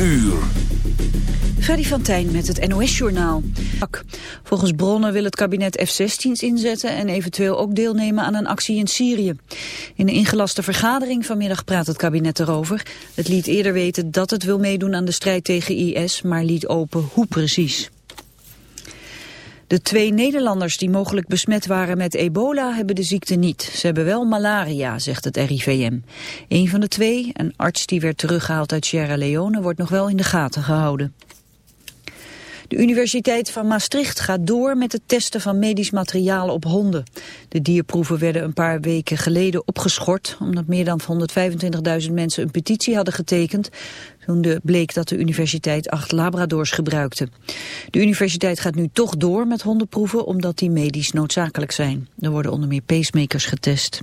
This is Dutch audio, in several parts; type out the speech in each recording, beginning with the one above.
uur. Freddy met het NOS-journaal. Volgens bronnen wil het kabinet F-16's inzetten en eventueel ook deelnemen aan een actie in Syrië. In een ingelaste vergadering vanmiddag praat het kabinet erover. Het liet eerder weten dat het wil meedoen aan de strijd tegen IS, maar liet open hoe precies. De twee Nederlanders die mogelijk besmet waren met ebola hebben de ziekte niet. Ze hebben wel malaria, zegt het RIVM. Een van de twee, een arts die werd teruggehaald uit Sierra Leone, wordt nog wel in de gaten gehouden. De Universiteit van Maastricht gaat door met het testen van medisch materiaal op honden. De dierproeven werden een paar weken geleden opgeschort... omdat meer dan 125.000 mensen een petitie hadden getekend... bleek dat de universiteit acht labradors gebruikte. De universiteit gaat nu toch door met hondenproeven... omdat die medisch noodzakelijk zijn. Er worden onder meer pacemakers getest.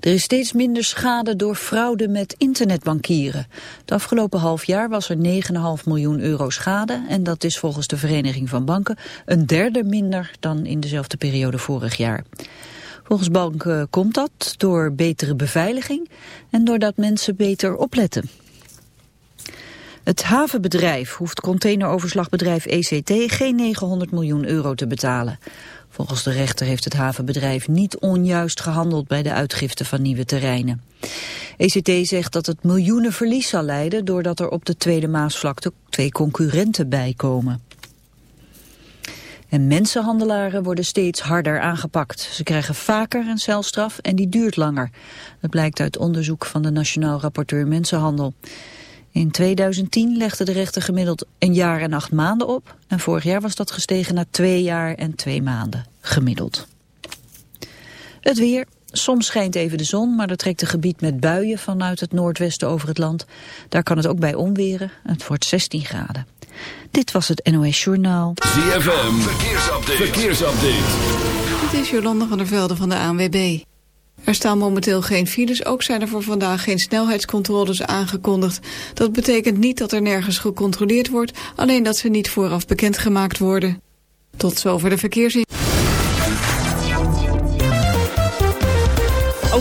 Er is steeds minder schade door fraude met internetbankieren. Het afgelopen half jaar was er 9,5 miljoen euro schade... en dat is volgens de Vereniging van Banken een derde minder dan in dezelfde periode vorig jaar. Volgens banken komt dat door betere beveiliging en doordat mensen beter opletten. Het havenbedrijf hoeft containeroverslagbedrijf ECT geen 900 miljoen euro te betalen. Volgens de rechter heeft het havenbedrijf niet onjuist gehandeld bij de uitgifte van nieuwe terreinen. ECT zegt dat het miljoenen verlies zal leiden doordat er op de Tweede Maasvlakte twee concurrenten bijkomen. En mensenhandelaren worden steeds harder aangepakt. Ze krijgen vaker een celstraf en die duurt langer. Dat blijkt uit onderzoek van de Nationaal Rapporteur Mensenhandel. In 2010 legde de rechter gemiddeld een jaar en acht maanden op. En vorig jaar was dat gestegen naar twee jaar en twee maanden gemiddeld. Het weer. Soms schijnt even de zon, maar er trekt een gebied met buien vanuit het noordwesten over het land. Daar kan het ook bij onweren. Het wordt 16 graden. Dit was het NOS Journaal. ZFM. Verkeersupdate. Verkeersupdate. Dit is Jolanda van der Velde van de ANWB. Er staan momenteel geen files, ook zijn er voor vandaag geen snelheidscontroles aangekondigd. Dat betekent niet dat er nergens gecontroleerd wordt, alleen dat ze niet vooraf bekendgemaakt worden. Tot zover de verkeersin.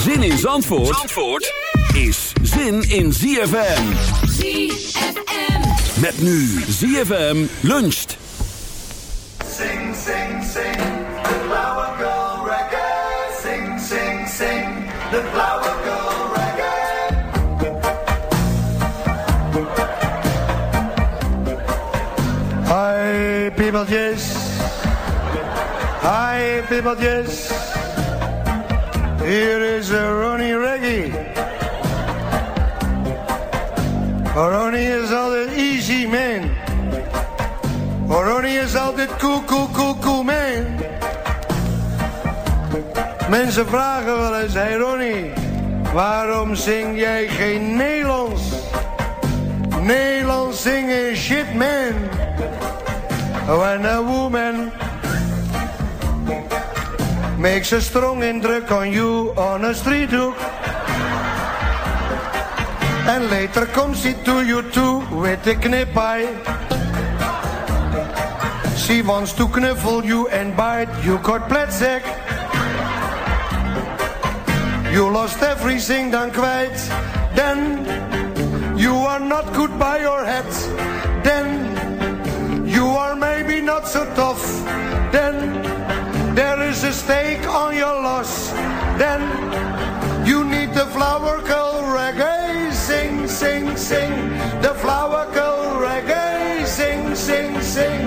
Zin in Zandvoort, Zandvoort is zin in ZFM. ZFM. Met nu ZFM luncht. Sing, sing, sing, the flower girl reggae. Sing, sing, sing, the flower girl reggae. Hi, people, yes. Hi, people, yes. Here is Ronnie Reggae. Ronnie is altijd easy man. Ronnie is altijd cool, cool, cool, cool man. Mensen vragen wel eens, hey Ronnie, waarom zing jij geen Nederlands? Nederlands zingen shit man. When a woman makes a strong indruk on you on a street hook. And later comes she to you too with a knip eye. She wants to knuffle you and bite you got pletzek. You lost everything dan kwijt. Then you are not good by your head. Then you are maybe not so tough. Then there is a stake on your loss. Then you need the flower girl reggae. Sing, sing, sing. The flower girl reggae. Sing, sing, sing.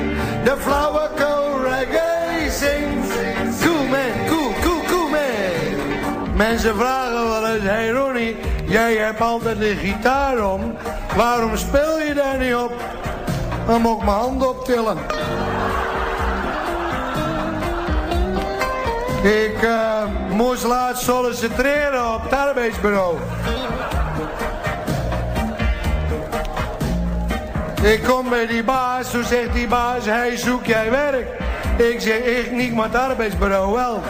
The flower girl reggae. Sing, sing, sing. Cool man, cool, cool, cool man. Mensen vragen wel eens, hey Ronnie, jij hebt altijd de gitaar om. Waarom speel je daar niet op? Dan moet ik mijn handen optillen. Ik eh, moest laatst solliciteren op het arbeidsbureau. Ik kom bij die baas, toen zegt die baas, hey, zoek jij werk? Ik zeg, ik niet, maar het arbeidsbureau wel.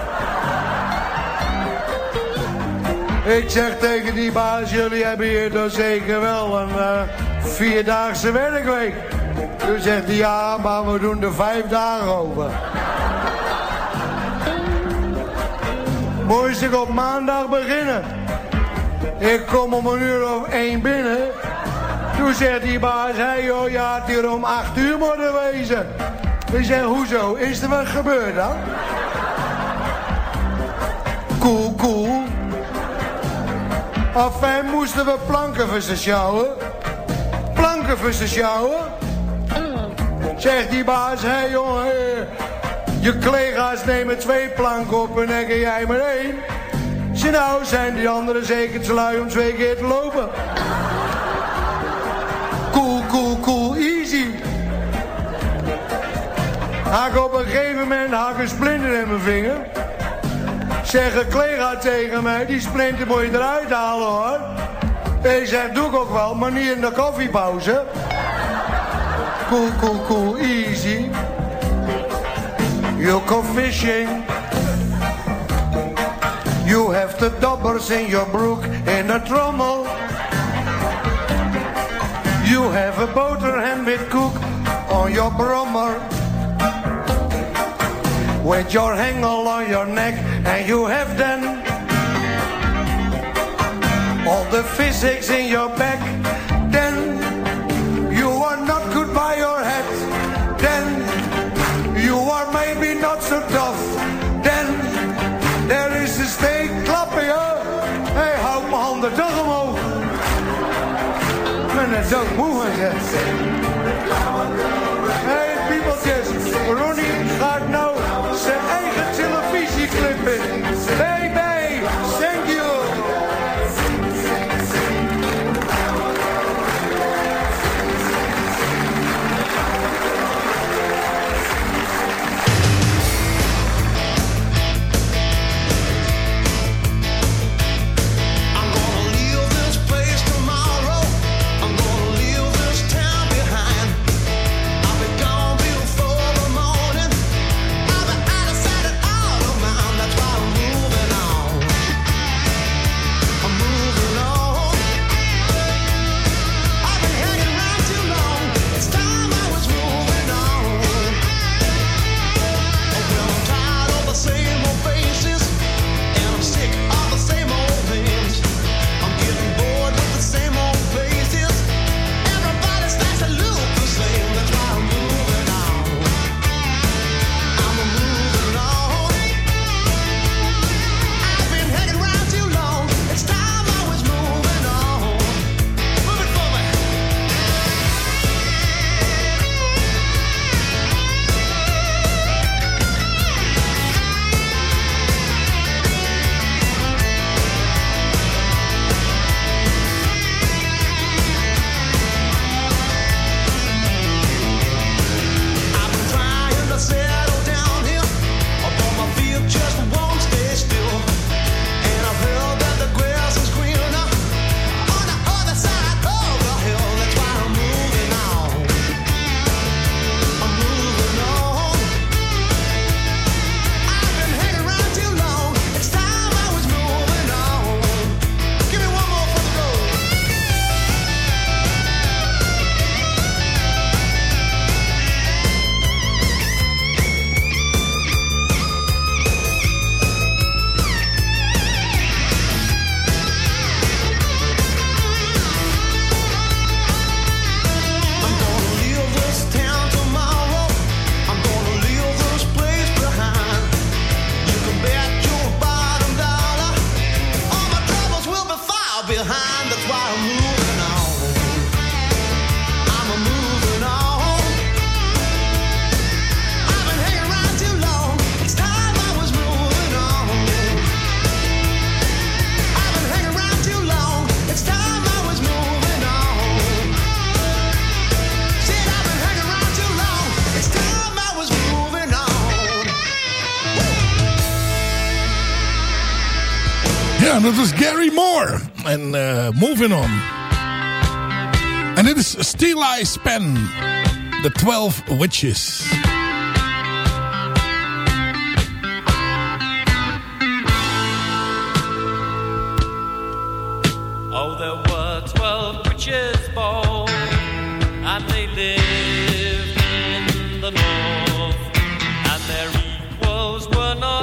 Ik zeg tegen die baas, jullie hebben hier dan zeker wel een eh, vierdaagse werkweek. Toen zegt hij, ja, maar we doen er vijf dagen over. Moest ik op maandag beginnen. Ik kom om een uur of één binnen. Toen zegt die baas, hé hey joh, je had hier om acht uur moeten wezen. Ik zeg, hoezo? Is er wat gebeurd dan? Cool, cool. Enfin moesten we planken voor ze sjouwen. Planken voor ze sjouwen. Zegt die baas, hé hey jongen, je collega's nemen twee planken op en dan jij maar één. Ze nou zijn die anderen zeker te lui om twee keer te lopen. Cool, cool, cool, easy. Haak op een gegeven moment haak een splinter in mijn vinger. Zeg een collega tegen mij, die splinter moet je eruit halen hoor. Ik zeg, doe ik ook wel, maar niet in de koffiepauze. Cool, cool, cool, easy. You go fishing. You have the dobbers in your brook in a trommel. You have a boterham with cook on your brommer. With your hangle on your neck and you have then all the physics in your back. Ik ben net Parthenon. En dit is Steli Span, The Twelve Witches. Oh, there were twelve witches born, and they lived in the north, and their equals were not.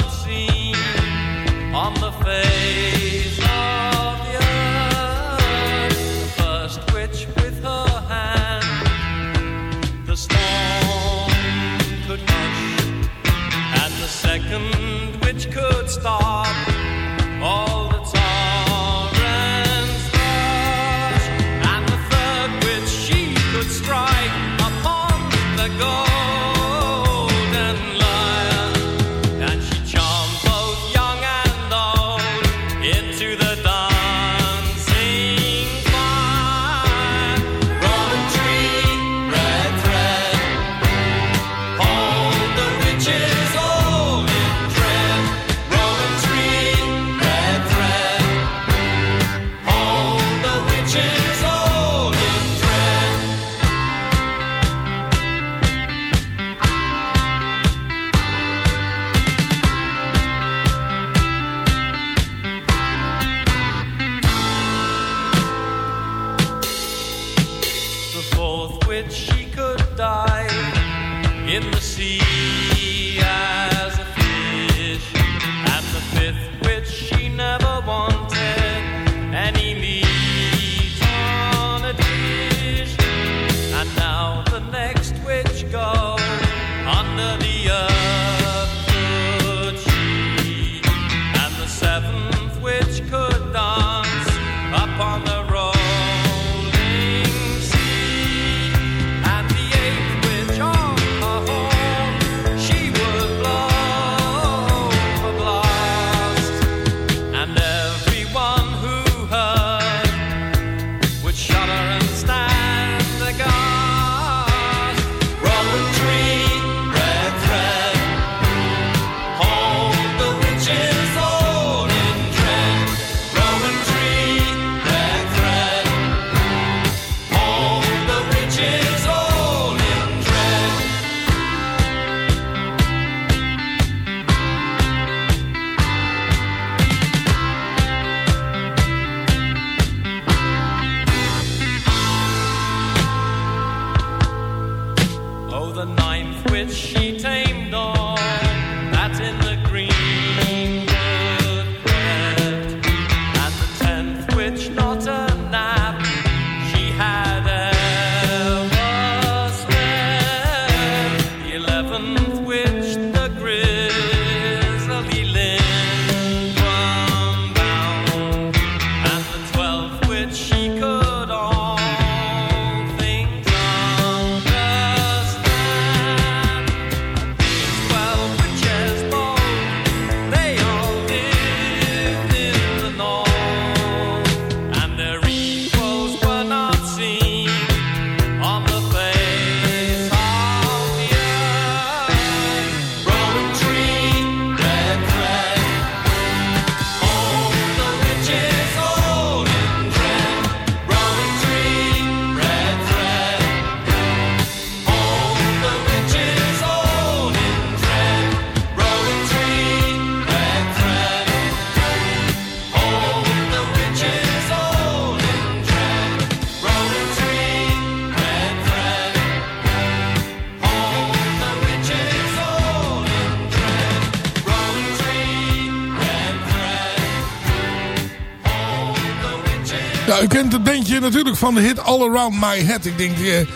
Nou, u kent het bandje natuurlijk van de hit All Around My Head. Ik denk, je,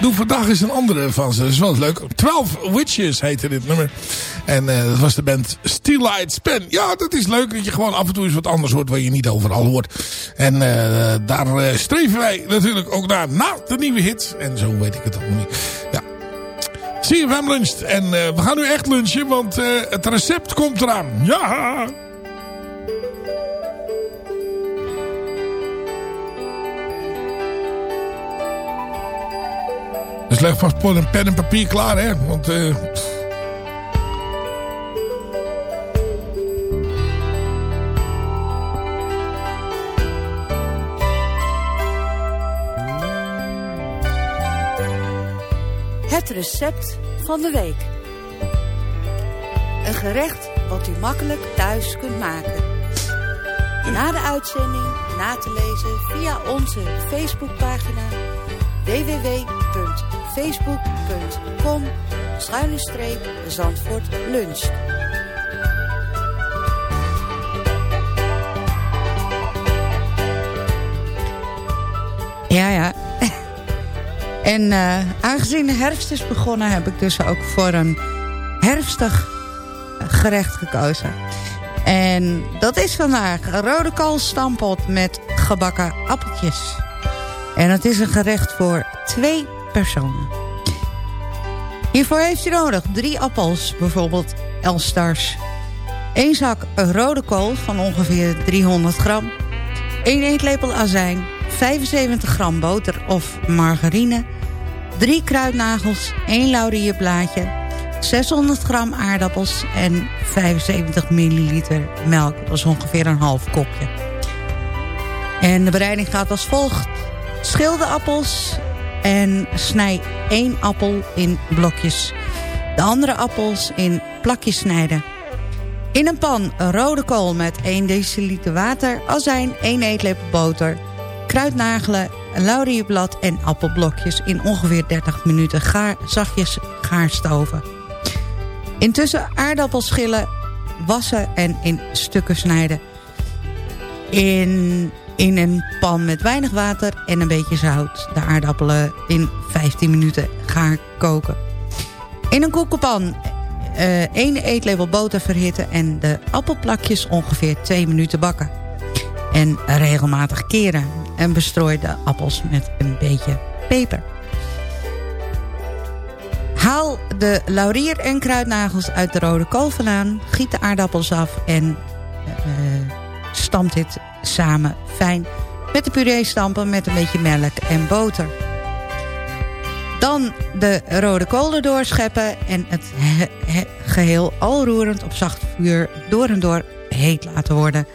doe vandaag eens een andere van ze. Dat is wel leuk. 12 Witches heette dit nummer. En eh, dat was de band Steel Span. Ja, dat is leuk dat je gewoon af en toe eens wat anders hoort... waar je niet overal hoort. En eh, daar streven wij natuurlijk ook naar. Na de nieuwe hit. En zo weet ik het allemaal niet. Ja. CFM luncht. En we gaan nu echt lunchen, want het recept komt eraan. Ja! Dus leg vast een pen en papier klaar, hè. Want... Eh, Het recept van de week. Een gerecht wat u makkelijk thuis kunt maken. Na de uitzending na te lezen via onze Facebookpagina www www.facebook.com schuine Zandvoort Lunch. Ja, ja. En eh, aangezien de herfst is begonnen... heb ik dus ook voor een herfstig gerecht gekozen. En dat is vandaag rode koolstampot met gebakken appeltjes. En het is een gerecht voor twee Hiervoor heeft u nodig drie appels, bijvoorbeeld Elstars. één zak rode kool van ongeveer 300 gram. 1 eetlepel azijn, 75 gram boter of margarine... 3 kruidnagels, 1 laurierblaadje... 600 gram aardappels en 75 milliliter melk. Dat is ongeveer een half kopje. En de bereiding gaat als volgt. Schil de appels en snij één appel in blokjes. De andere appels in plakjes snijden. In een pan rode kool met 1 deciliter water, azijn, 1 eetlepel boter, kruidnagelen, laurierblad en appelblokjes in ongeveer 30 minuten gaar, zachtjes gaarstoven. Intussen aardappels schillen, wassen en in stukken snijden. In, in een pan met weinig water en een beetje zout. De aardappelen in 15 minuten gaar koken. In een koekenpan eh 1 eetlepel boter verhitten... en de appelplakjes ongeveer 2 minuten bakken. En regelmatig keren. En bestrooi de appels met een beetje peper. Haal de laurier en kruidnagels uit de rode kool. Giet de aardappels af en uh, stamp dit samen fijn. Met de puree stampen met een beetje melk en boter. Dan de rode kool erdoor scheppen en het he he geheel al roerend op zacht vuur door en door heet laten worden.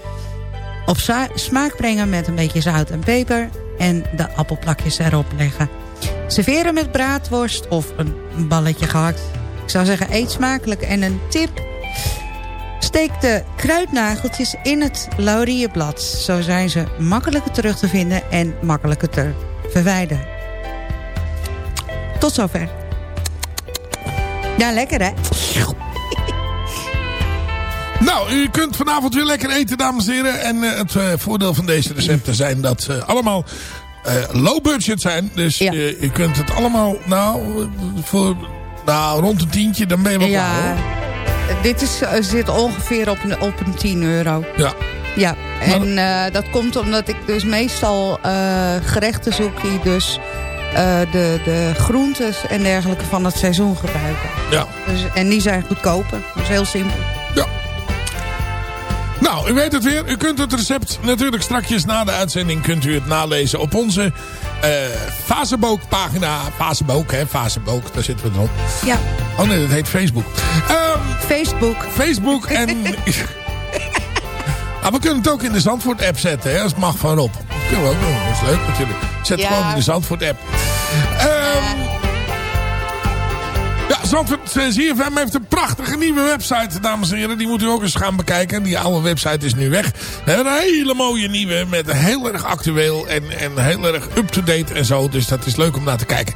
Op smaak brengen met een beetje zout en peper en de appelplakjes erop leggen. Serveren met braadworst of een balletje gehakt. Ik zou zeggen, eet smakelijk. En een tip, steek de kruidnageltjes in het laurierblad. Zo zijn ze makkelijker terug te vinden en makkelijker te verwijderen. Tot zover. Ja, lekker hè? Nou, u kunt vanavond weer lekker eten, dames en heren. En uh, het uh, voordeel van deze recepten zijn dat ze allemaal uh, low budget zijn. Dus ja. je kunt het allemaal, nou, voor nou, rond een tientje, dan ben je wel ja, klaar. Hoor. Dit is, zit ongeveer op een, op een 10 euro. Ja. Ja, en dat komt omdat ik dus meestal gerechten zoek die dus... Uh, de, de groentes en dergelijke van het seizoen gebruiken. Ja. Dus, en die zijn goedkoper. Dat is heel simpel. Ja. Nou, u weet het weer. U kunt het recept natuurlijk strakjes na de uitzending... kunt u het nalezen op onze uh, pagina. Facebook, hè. Facebook, daar zitten we erop. Ja. Oh nee, dat heet Facebook. Um, Facebook. Facebook en... ah, we kunnen het ook in de Zandvoort app zetten, hè. Het mag van Rob. Dat kunnen we ook doen. Dat is leuk natuurlijk. Zet ja. gewoon in de Zandvoort app. Um, ja, Zandvoort ZFM heeft een prachtige nieuwe website, dames en heren. Die moet u ook eens gaan bekijken. Die oude website is nu weg. We hebben een hele mooie nieuwe met heel erg actueel en, en heel erg up-to-date en zo. Dus dat is leuk om naar te kijken.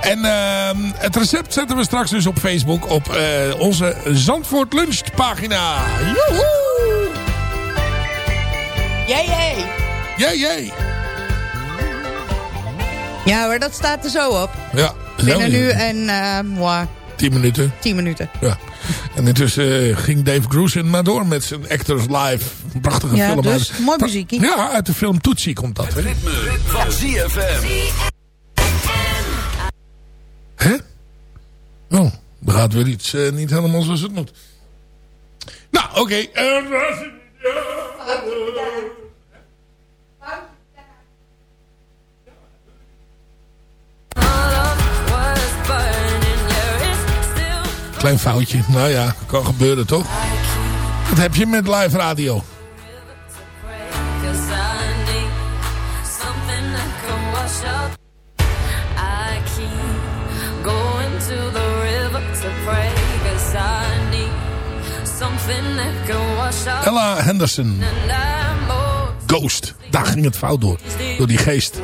En uh, het recept zetten we straks dus op Facebook op uh, onze Zandvoort Lunch pagina. Joehoe! Jee, jee! Jee, jee! Ja hoor, dat staat er zo op. Ja. Binnen nu en uh, moi. 10 minuten. 10 minuten. Ja. En intussen uh, ging Dave Grusin maar door met zijn Actors Live. Een prachtige ja, film. Dus, uit, mooi muziekje. Ja, uit de film Tootsie komt dat. Het ritme van ZFM. Hè? Oh, er gaat weer iets uh, niet helemaal zoals het moet. Nou, oké. Okay. Klein foutje. Nou ja, kan gebeuren toch? wat heb je met live radio. Ella Henderson. Ghost. Daar ging het fout door. Door die geest.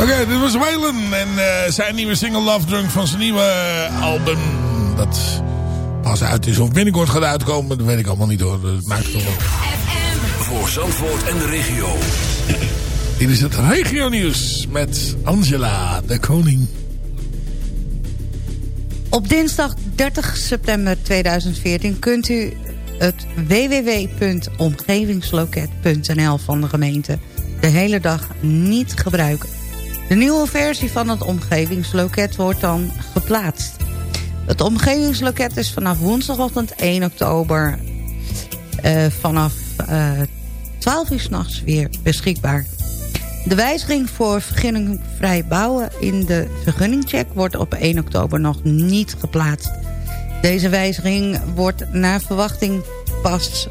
Oké, dit was Waylon en eh, zijn nieuwe single Love Drunk van zijn nieuwe eh, album. Dat pas uit is of binnenkort gaat uitkomen, dat weet ik allemaal niet hoor. Dat maakt het toch wel. Voor Zandvoort en de regio. Hier is het regio nieuws met Angela, de koning. Op dinsdag 30 september 2014 kunt u het www.omgevingsloket.nl van de gemeente de hele dag niet gebruiken. De nieuwe versie van het omgevingsloket wordt dan geplaatst. Het omgevingsloket is vanaf woensdagochtend 1 oktober eh, vanaf eh 12 uur s'nachts weer beschikbaar. De wijziging voor vergunningvrij bouwen in de vergunningcheck wordt op 1 oktober nog niet geplaatst. Deze wijziging wordt naar verwachting pas,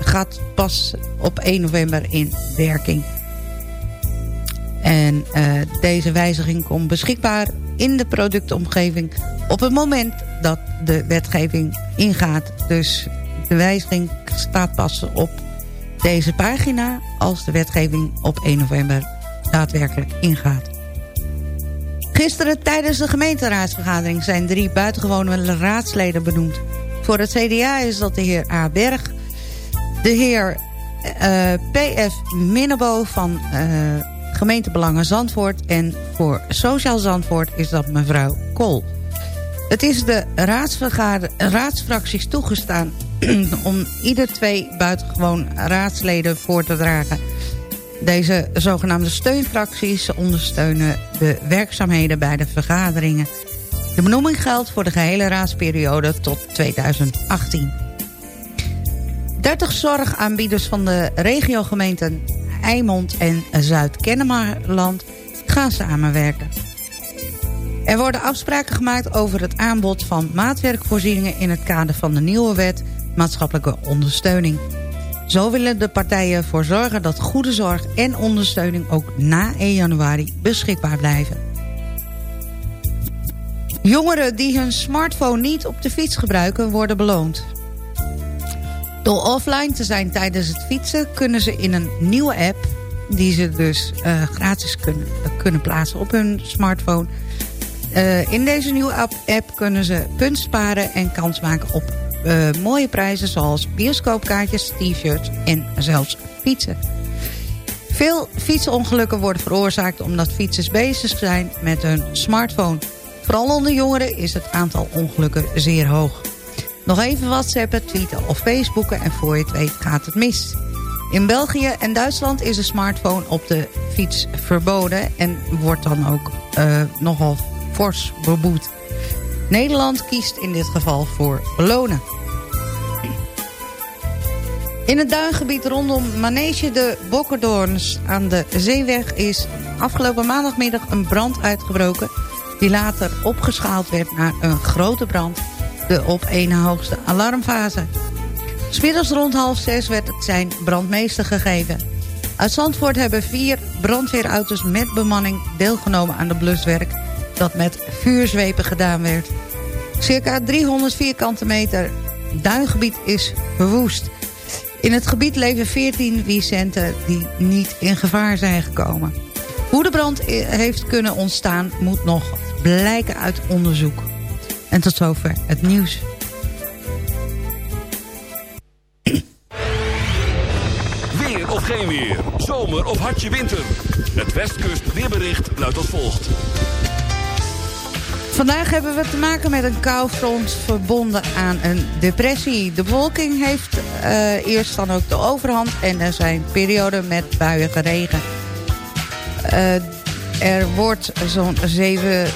gaat pas op 1 november in werking. En eh, deze wijziging komt beschikbaar in de productomgeving op het moment dat de wetgeving ingaat. Dus de wijziging staat pas op deze pagina als de wetgeving op 1 november daadwerkelijk ingaat. Gisteren tijdens de gemeenteraadsvergadering zijn drie buitengewone raadsleden benoemd. Voor het CDA is dat de heer A. Berg, de heer eh, P.F. Minnebo van eh, gemeentebelangen Zandvoort... en voor Sociaal Zandvoort is dat mevrouw Kool. Het is de raadsfracties toegestaan om ieder twee buitengewoon raadsleden voor te dragen. Deze zogenaamde steunfracties ondersteunen de werkzaamheden bij de vergaderingen. De benoeming geldt voor de gehele raadsperiode tot 2018. 30 zorgaanbieders van de regiogemeenten Eimond en Zuid-Kennemerland gaan samenwerken. Er worden afspraken gemaakt over het aanbod van maatwerkvoorzieningen... in het kader van de nieuwe wet maatschappelijke ondersteuning. Zo willen de partijen ervoor zorgen dat goede zorg en ondersteuning... ook na 1 januari beschikbaar blijven. Jongeren die hun smartphone niet op de fiets gebruiken worden beloond. Door offline te zijn tijdens het fietsen kunnen ze in een nieuwe app... die ze dus eh, gratis kunnen, kunnen plaatsen op hun smartphone... Uh, in deze nieuwe app, app kunnen ze punt sparen en kans maken op uh, mooie prijzen... zoals bioscoopkaartjes, t-shirts en zelfs fietsen. Veel fietsongelukken worden veroorzaakt omdat fietsers bezig zijn met hun smartphone. Vooral onder jongeren is het aantal ongelukken zeer hoog. Nog even whatsappen, tweeten of facebooken en voor je het weet gaat het mis. In België en Duitsland is de smartphone op de fiets verboden... en wordt dan ook uh, nogal fors beboet. Nederland kiest in dit geval voor belonen. In het duingebied rondom Manege de Bokkerdoorns aan de Zeeweg... is afgelopen maandagmiddag een brand uitgebroken... die later opgeschaald werd naar een grote brand... de op één hoogste alarmfase. Smiddags rond half zes werd het zijn brandmeester gegeven. Uit Zandvoort hebben vier brandweerauto's met bemanning deelgenomen aan de bluswerk... dat met vuurzwepen gedaan werd. Circa 300 vierkante meter duingebied is verwoest. In het gebied leven 14 Vicenten die niet in gevaar zijn gekomen. Hoe de brand heeft kunnen ontstaan moet nog blijken uit onderzoek. En tot zover het nieuws. Weer of geen weer. Zomer of hartje winter. Het Westkust weerbericht luidt als volgt. Vandaag hebben we te maken met een koufront verbonden aan een depressie. De bewolking heeft eh, eerst dan ook de overhand en er zijn perioden met buiige regen. Eh, er wordt zo'n 7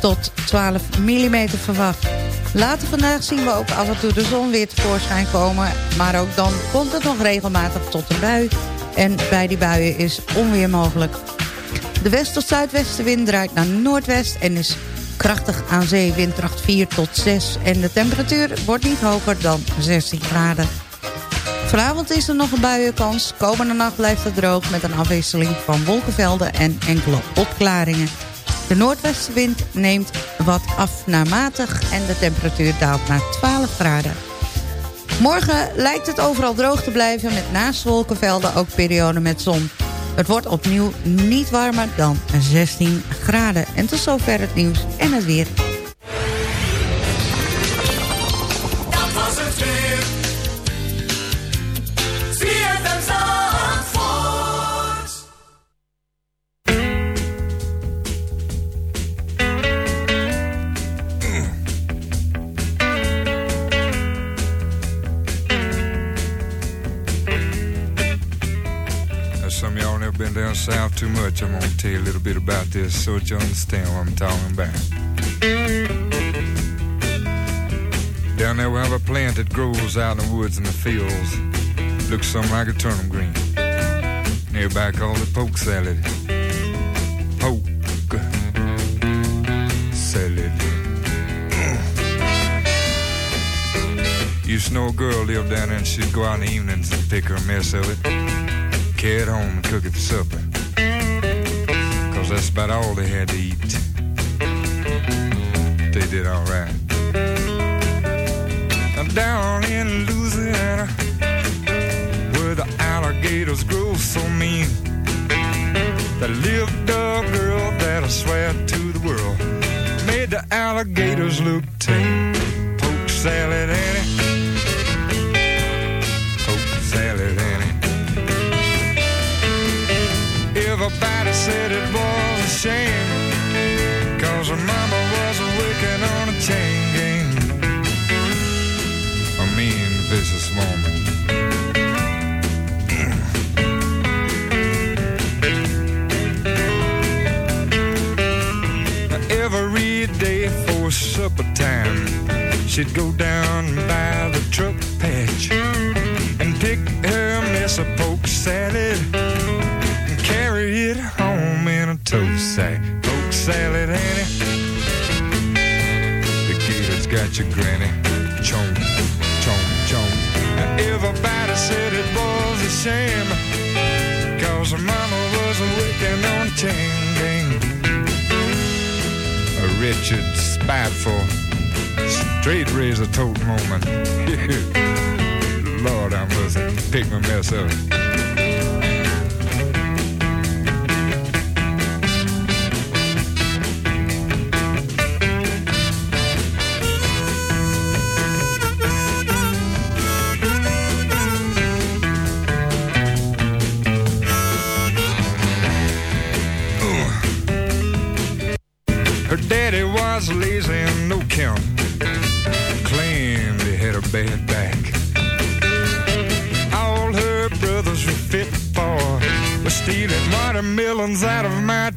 tot 12 mm verwacht. Later vandaag zien we ook af en toe de zon weer tevoorschijn komen. Maar ook dan komt het nog regelmatig tot een bui. En bij die buien is onweer mogelijk. De west- tot zuidwestenwind draait naar noordwest en is krachtig aan zee, windkracht 4 tot 6. En de temperatuur wordt niet hoger dan 16 graden. Vanavond is er nog een buienkans. Komende nacht blijft het droog met een afwisseling van wolkenvelden en enkele opklaringen. De noordwestenwind neemt wat af en de temperatuur daalt naar 12 graden. Morgen lijkt het overal droog te blijven met naast wolkenvelden ook perioden met zon. Het wordt opnieuw niet warmer dan 16 graden. En tot zover het nieuws en het weer. I'm gonna tell you a little bit about this so that you understand what I'm talking about. Down there we have a plant that grows out in the woods and the fields. Looks something like a turnip green. Everybody calls it poke salad. Poke salad. Used to know a girl lived down there and she'd go out in the evenings and pick her a mess of it carry it home and cook it for supper. That's about all they had to eat. They did alright. Now down in Louisiana, where the alligators grow so mean, there lived a girl that I swear to the world made the alligators look tame. Poke salad, Annie. Everybody said it was shame. Cause her mama was working on a chain gang. A mean, vicious woman. Every day for supper time She'd go down by the truck patch And pick her mess of poke salad tow sack. Poke salad, Annie. The gator's got your granny. Chomp, chomp, chomp. Everybody said it was a shame. Cause her mama was on a chain gang. A wretched, spiteful, straight razor tote moment. Lord, I must pick my mess up.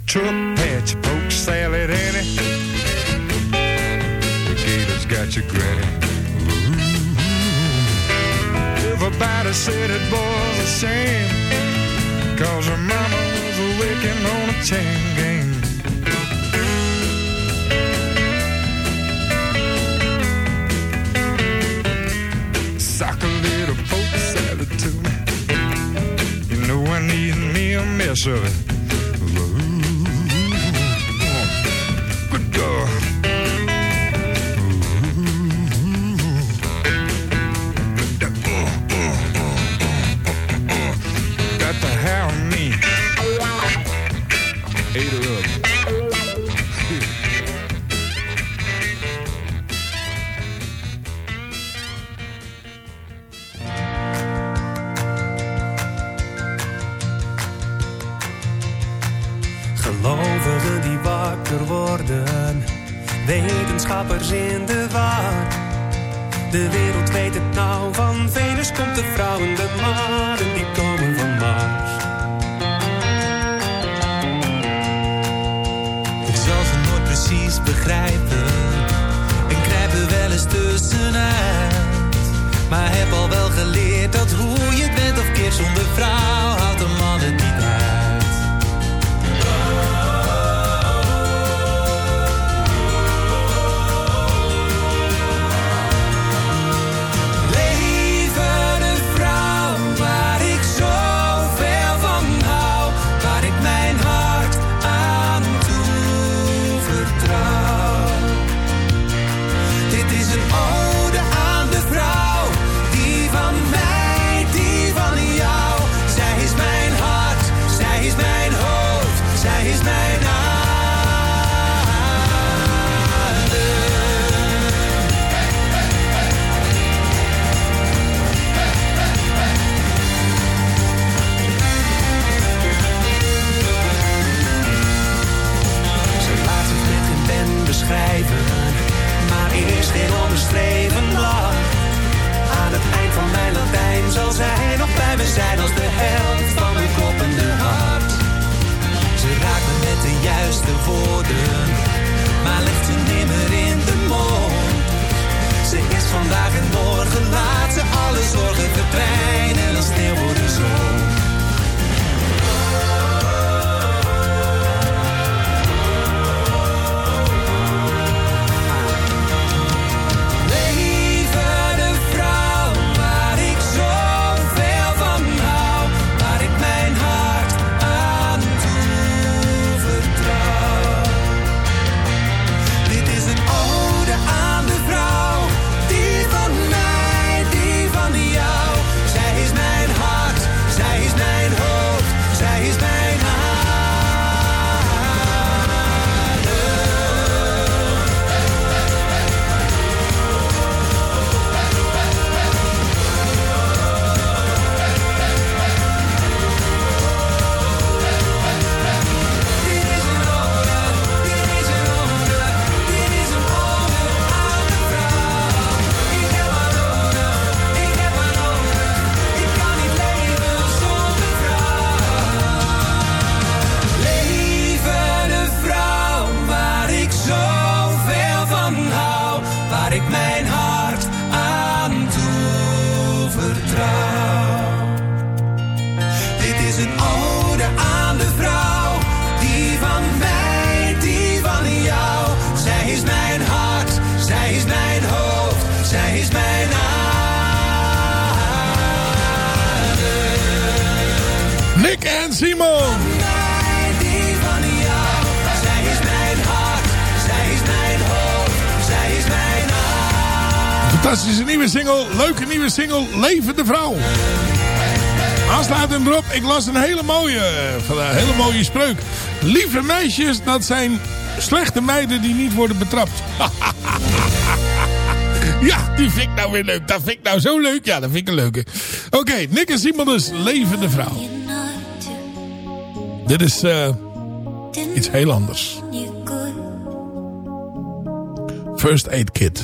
Truck patch. Poke salad, Annie. The gator's got your granny. Ooh. Everybody said it was a shame. Cause her mama was working on a chain gang. Sock a little poke salad to me. You know I need me a mess of it. begrijpen en kruipen wel eens tussenuit. Maar heb al wel geleerd dat hoe je het bent of keer zonder vraag. alle zorgen verdwijnen. single Levende Vrouw. Aansluitend hem erop. Ik las een hele mooie, een hele mooie spreuk. Lieve meisjes, dat zijn slechte meiden die niet worden betrapt. ja, die vind ik nou weer leuk. Dat vind ik nou zo leuk. Ja, dat vind ik een leuke. Oké, okay, Nick en Simon dus Levende Vrouw. Dit is eh, iets heel anders. First Aid Kit.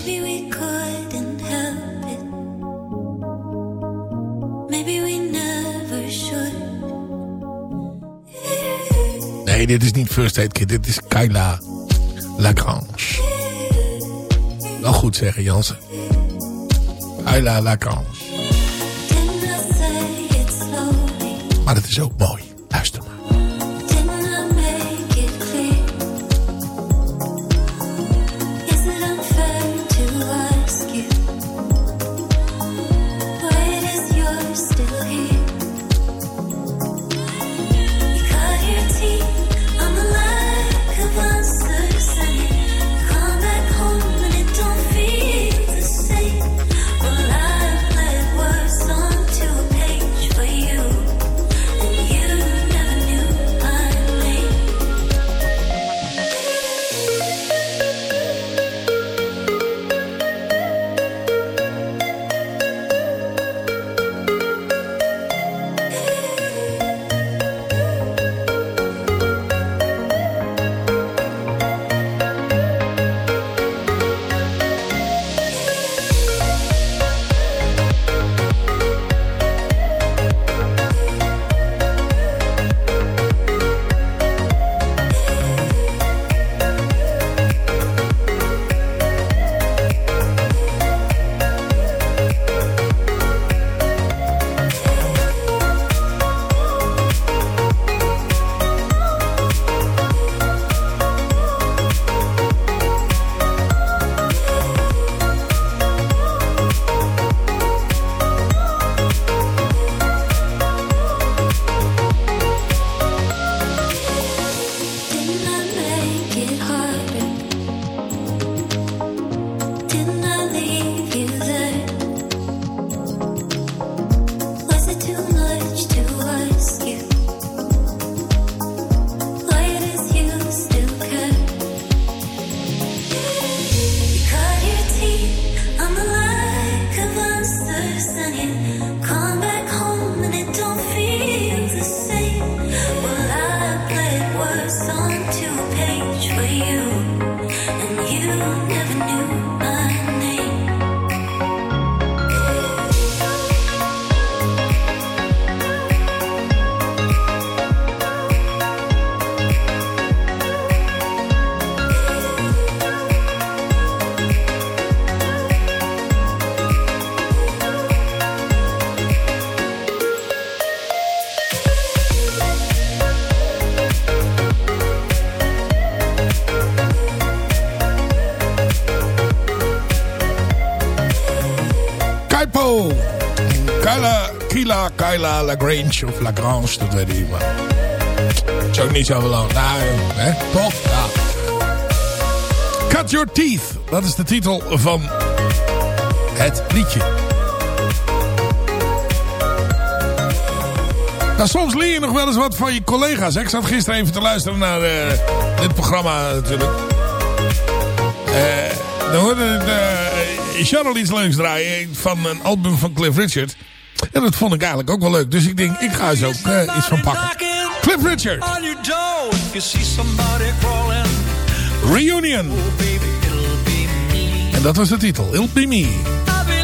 Nee, dit is niet First Aid Kit. Dit is Kyla Lagrange. Wel goed zeggen, Jansen. Kyla Lagrange. Maar dat is ook mooi. Lagrange of Lagrange, dat weet ik niet. Maar is ook niet zo belangrijk. Nou, toch? Ja. Cut Your Teeth, dat is de titel van het liedje. Nou, soms leer je nog wel eens wat van je collega's. hè. Ik zat gisteren even te luisteren naar eh, dit programma natuurlijk. Eh, dan hoorde ik uh, iets leuks draaien van een album van Cliff Richard. En dat vond ik eigenlijk ook wel leuk. Dus ik denk, ik ga eens ook eh, iets van pakken. Cliff Richard. Reunion. baby, it'll be me. En dat was de titel. It'll Be Me. I'll be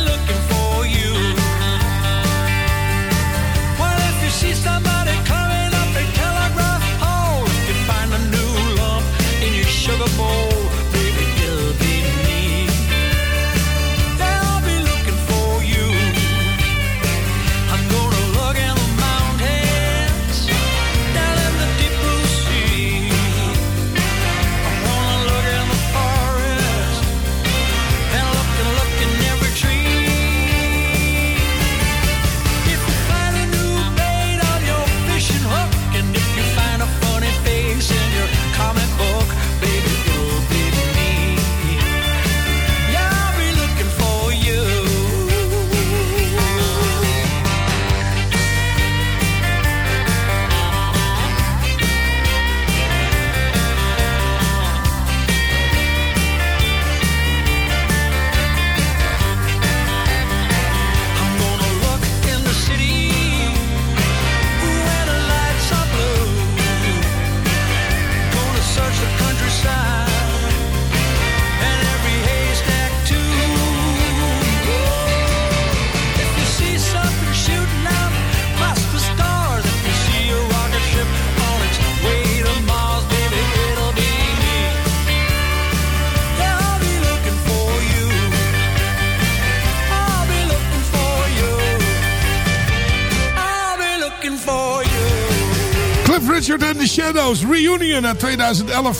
Shadows. Reunion uit 2011.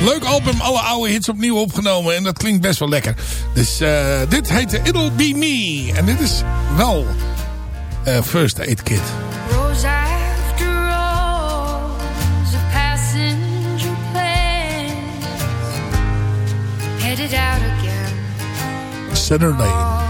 Leuk album, alle oude hits opnieuw opgenomen. En dat klinkt best wel lekker. Dus eh, dit heet It'll Be Me. En dit is wel eh, First Aid Kit. After rows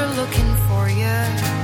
Looking for you.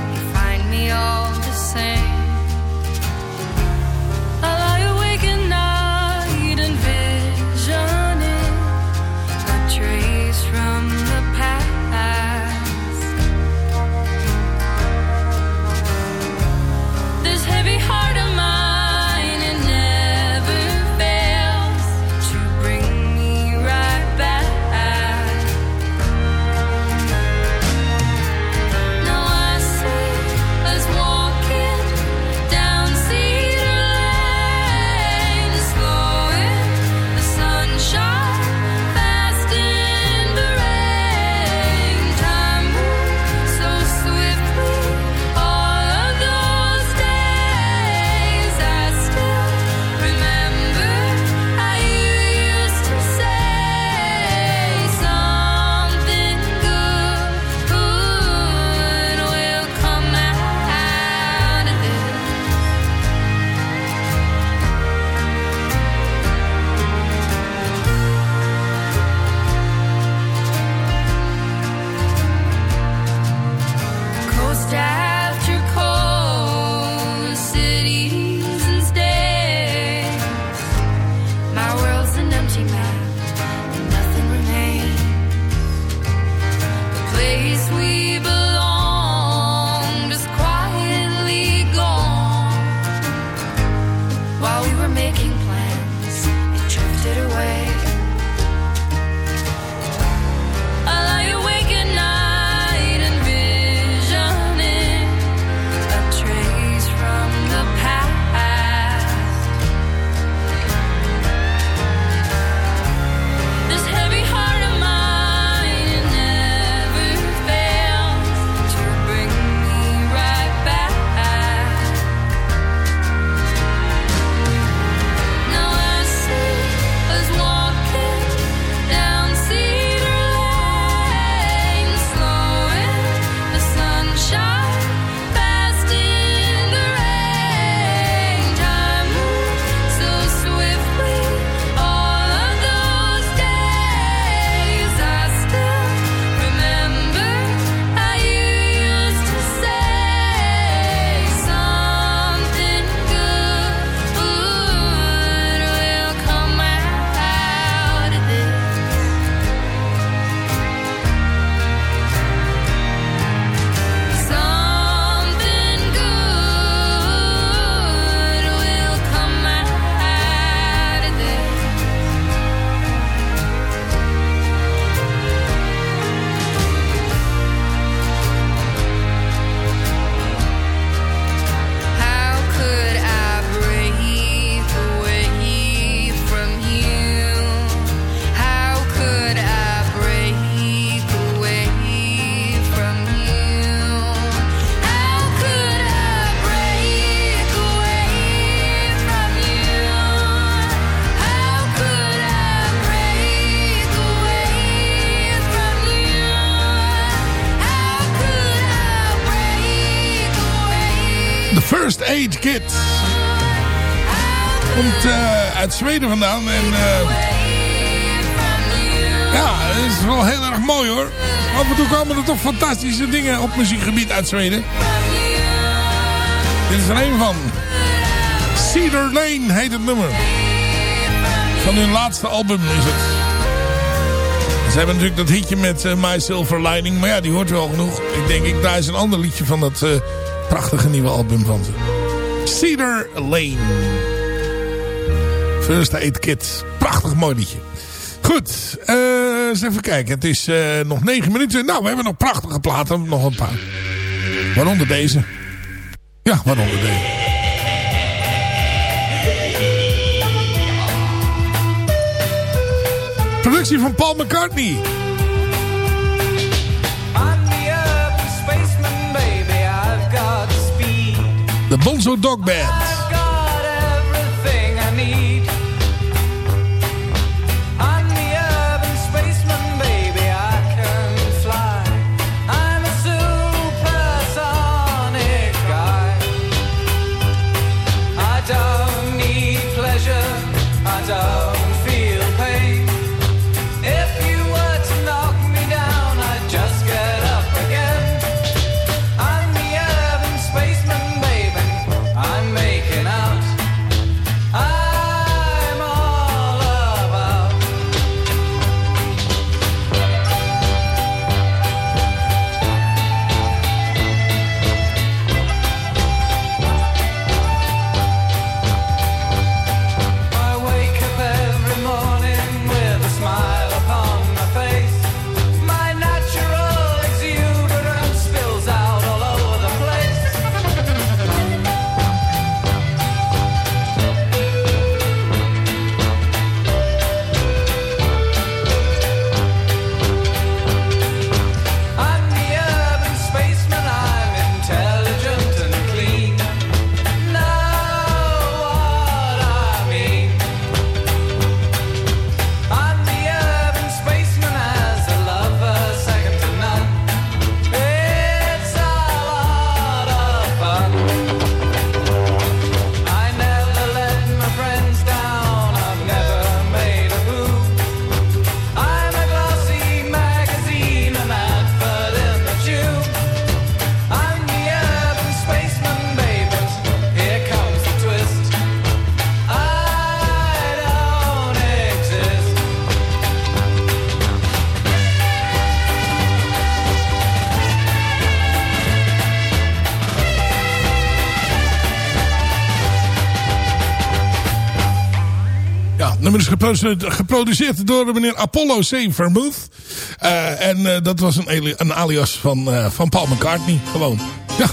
Eh, uit Zweden vandaan. En eh, ja, het is wel heel erg mooi hoor. Af en toe komen er toch fantastische dingen op muziekgebied uit Zweden. Dit is er een van. Cedar Lane heet het nummer. Van hun laatste album is het. Ze hebben natuurlijk dat hitje met eh, My Silver Lining. Maar ja, die hoort wel genoeg. Ik denk, ik draai eens een ander liedje van dat prachtige nieuwe album van ze. Cedar Lane. First Aid Kit. Prachtig mooi liedje. Goed, eh, eens even kijken. Het is eh, nog negen minuten. Nou, we hebben nog prachtige platen. Nog een paar. Waaronder deze. Ja, waaronder deze. Productie van Paul McCartney. De Bonzo Dog Band. Geproduceerd, geproduceerd door meneer Apollo C. Vermouth. Eh, en eh, dat was een, een alias van, eh, van Paul McCartney. Gewoon. Ja.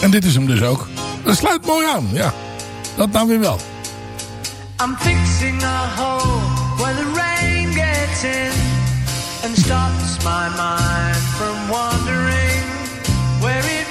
En dit is hem dus ook. Dat sluit mooi aan. Ja. Dat nou weer wel. I'm fixing a hole where the rain gets in and stops my mind from wandering where it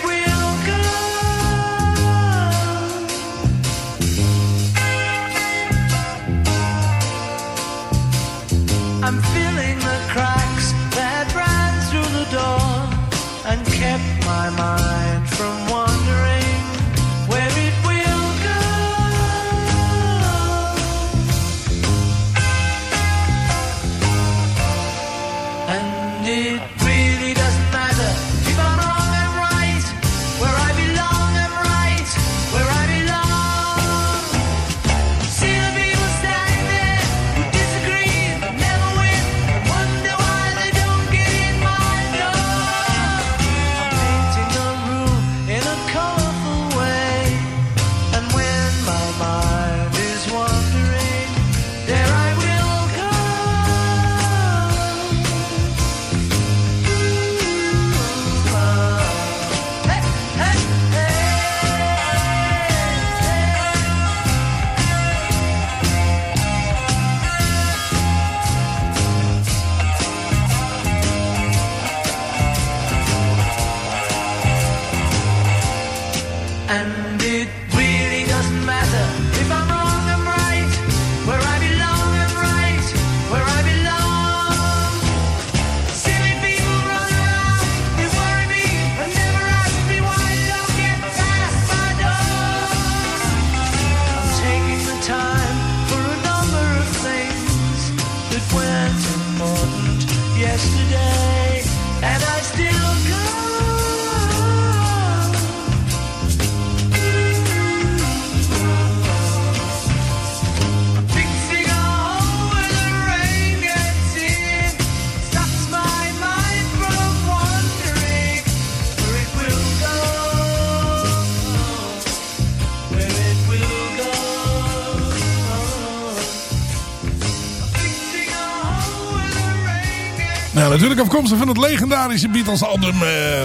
natuurlijk afkomstig van het legendarische Beatles album... eh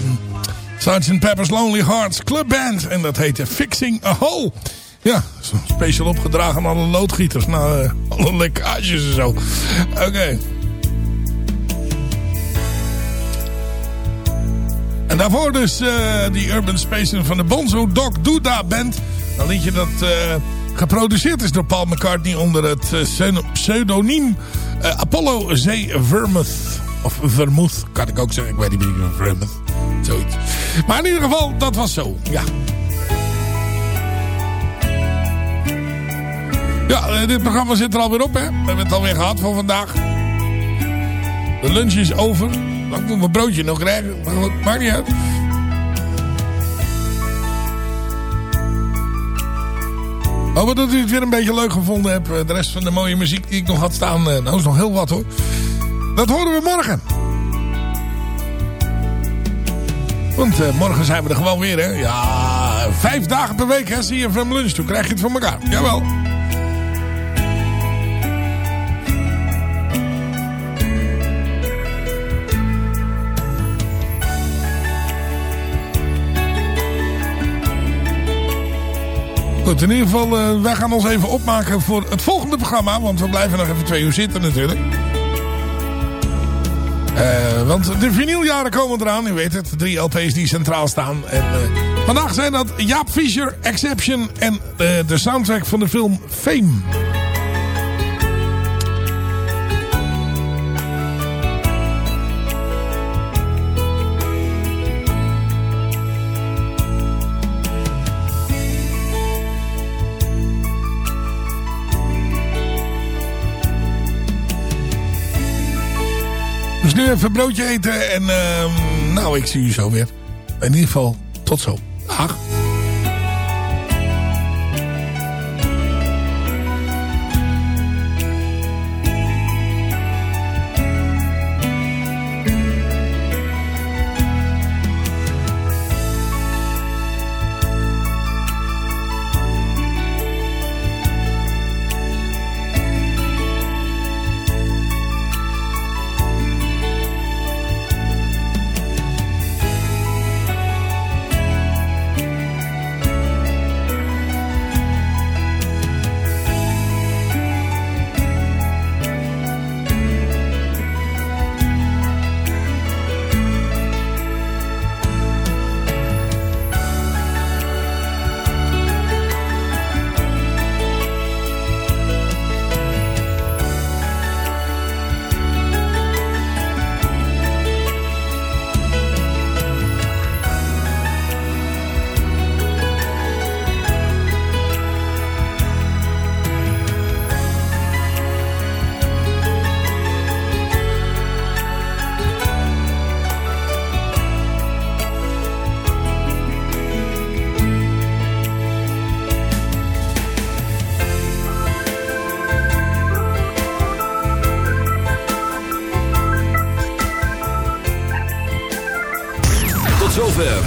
Sgt. Pepper's Lonely Hearts Club Band. En dat heette Fixing a Hole. Ja, speciaal opgedragen aan alle loodgieters. Eh, alle lekkages en zo. Oké. En daarvoor dus eh, die Urban Spacer van de Bonzo Dog Duda Band. Een liedje dat geproduceerd is door Paul McCartney onder het pseudo- pseudoniem Apollo Z. Vermouth. Of Vermouth, kan ik ook zeggen. Ik weet niet meer. Vermouth. Zoiets. Maar in ieder geval, dat was zo. Ja. Ja, eh, dit programma zit er alweer op, hè. We hebben het alweer gehad voor vandaag. De lunch is over. Ik moet mijn broodje nog krijgen. Maar goed, maakt niet uit. Hoop dat u het weer een beetje leuk gevonden hebt. Eh, De rest van de mooie muziek die ik nog had staan. eh, Nou, is nog heel wat hoor. Dat horen we morgen. Want eh, morgen zijn we er gewoon weer, hè. Ja, vijf dagen per week, hè. Zie je van lunch. Toen krijg je het voor elkaar. Jawel. Goed, in ieder geval, eh, wij gaan ons even opmaken voor het volgende programma. Want we blijven nog even twee uur zitten natuurlijk. Eh, want de vinyljaren komen eraan. U weet het, drie LP's die centraal staan. En, eh, vandaag zijn dat Jaap Fischer, Exception en eh, de soundtrack van de film Fame. Nu even broodje eten en ehm, nou, ik zie u zo weer. In ieder geval, tot zo. Dag.